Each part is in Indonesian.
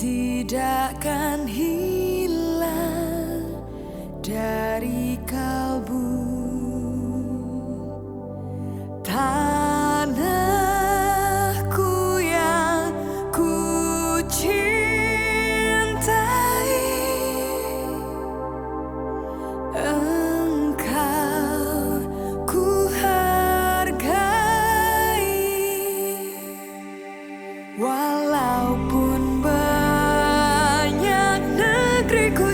Tidak akan hilang dari kalbu. Tanahku yang ku cintai Engkau ku hargai. Walaupun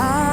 high.